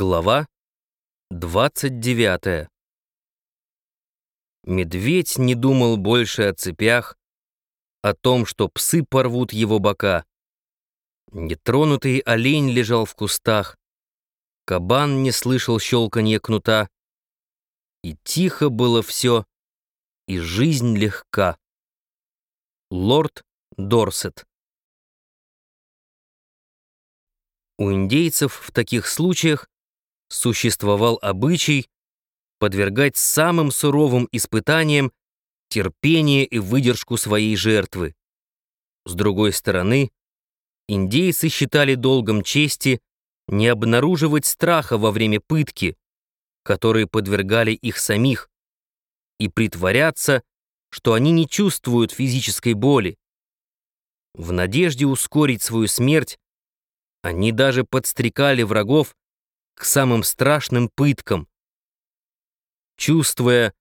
Глава 29 Медведь не думал больше о цепях, о том, что псы порвут его бока. Нетронутый олень лежал в кустах, кабан не слышал щелканья кнута, и тихо было все, и жизнь легка. Лорд Дорсет У индейцев в таких случаях существовал обычай подвергать самым суровым испытаниям терпение и выдержку своей жертвы. С другой стороны, индейцы считали долгом чести не обнаруживать страха во время пытки, которые подвергали их самих, и притворяться, что они не чувствуют физической боли. В надежде ускорить свою смерть, они даже подстрекали врагов к самым страшным пыткам. Чувствуя,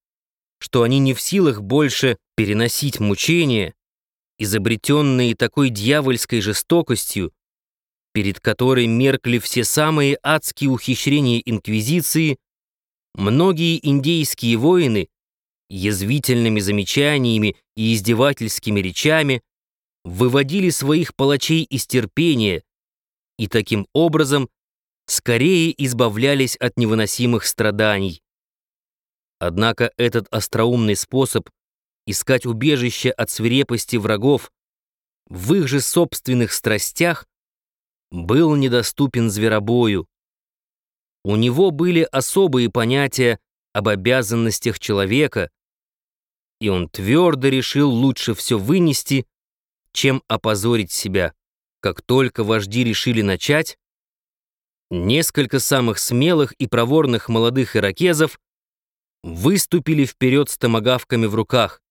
что они не в силах больше переносить мучения, изобретенные такой дьявольской жестокостью, перед которой меркли все самые адские ухищрения Инквизиции, многие индейские воины язвительными замечаниями и издевательскими речами выводили своих палачей из терпения и таким образом скорее избавлялись от невыносимых страданий. Однако этот остроумный способ искать убежище от свирепости врагов в их же собственных страстях был недоступен зверобою. У него были особые понятия об обязанностях человека, и он твердо решил лучше все вынести, чем опозорить себя. Как только вожди решили начать, Несколько самых смелых и проворных молодых иракезов выступили вперед с томагавками в руках.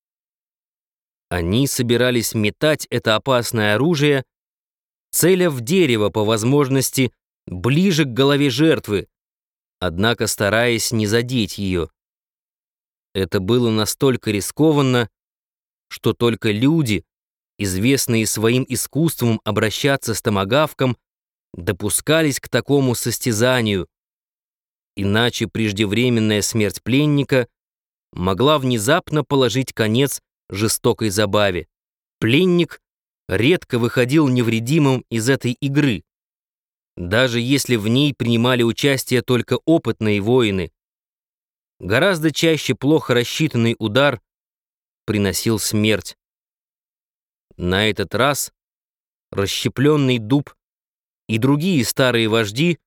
Они собирались метать это опасное оружие, целя в дерево по возможности ближе к голове жертвы, однако стараясь не задеть ее. Это было настолько рискованно, что только люди, известные своим искусством обращаться с томагавком, допускались к такому состязанию, иначе преждевременная смерть пленника могла внезапно положить конец жестокой забаве. Пленник редко выходил невредимым из этой игры, даже если в ней принимали участие только опытные воины. Гораздо чаще плохо рассчитанный удар приносил смерть. На этот раз расщепленный дуб и другие старые вожди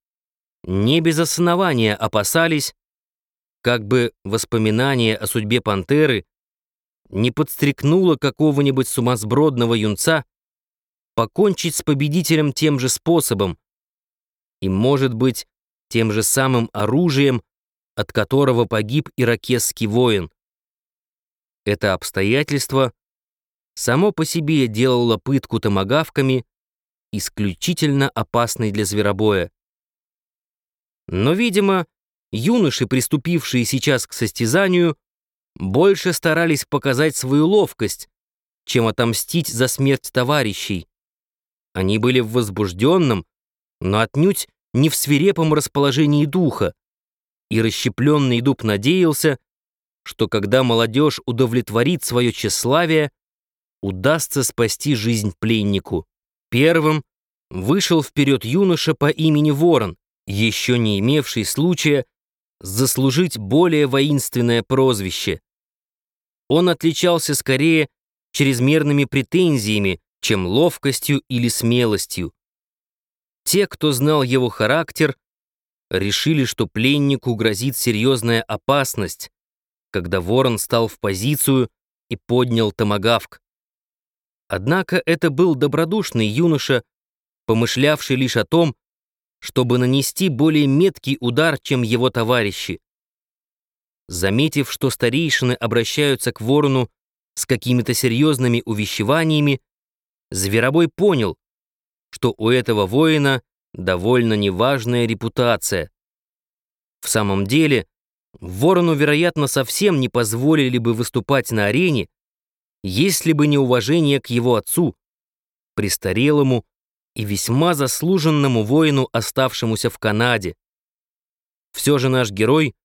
не без основания опасались, как бы воспоминание о судьбе пантеры не подстрекнуло какого-нибудь сумасбродного юнца покончить с победителем тем же способом и, может быть, тем же самым оружием, от которого погиб иракесский воин. Это обстоятельство само по себе делало пытку томагавками исключительно опасной для зверобоя. Но, видимо, юноши, приступившие сейчас к состязанию, больше старались показать свою ловкость, чем отомстить за смерть товарищей. Они были в возбужденном, но отнюдь не в свирепом расположении духа, и расщепленный дуб надеялся, что когда молодежь удовлетворит свое тщеславие, удастся спасти жизнь пленнику. Первым вышел вперед юноша по имени Ворон, еще не имевший случая заслужить более воинственное прозвище. Он отличался скорее чрезмерными претензиями, чем ловкостью или смелостью. Те, кто знал его характер, решили, что пленнику грозит серьезная опасность, когда ворон стал в позицию и поднял томагавк. Однако это был добродушный юноша, помышлявший лишь о том, чтобы нанести более меткий удар, чем его товарищи. Заметив, что старейшины обращаются к ворону с какими-то серьезными увещеваниями, Зверобой понял, что у этого воина довольно неважная репутация. В самом деле, ворону, вероятно, совсем не позволили бы выступать на арене, если бы не уважение к его отцу, престарелому и весьма заслуженному воину, оставшемуся в Канаде. все же наш герой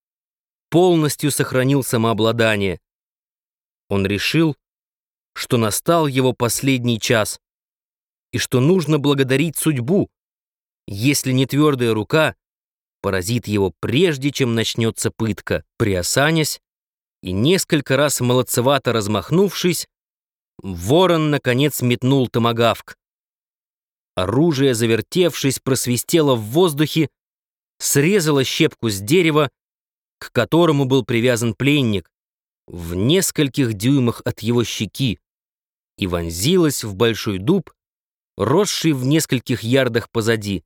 полностью сохранил самообладание. Он решил, что настал его последний час и что нужно благодарить судьбу, если не твердая рука поразит его прежде, чем начнется пытка, приосанясь и несколько раз молодцевато размахнувшись, ворон, наконец, метнул томагавк. Оружие, завертевшись, просвистело в воздухе, срезало щепку с дерева, к которому был привязан пленник, в нескольких дюймах от его щеки, и вонзилось в большой дуб, росший в нескольких ярдах позади.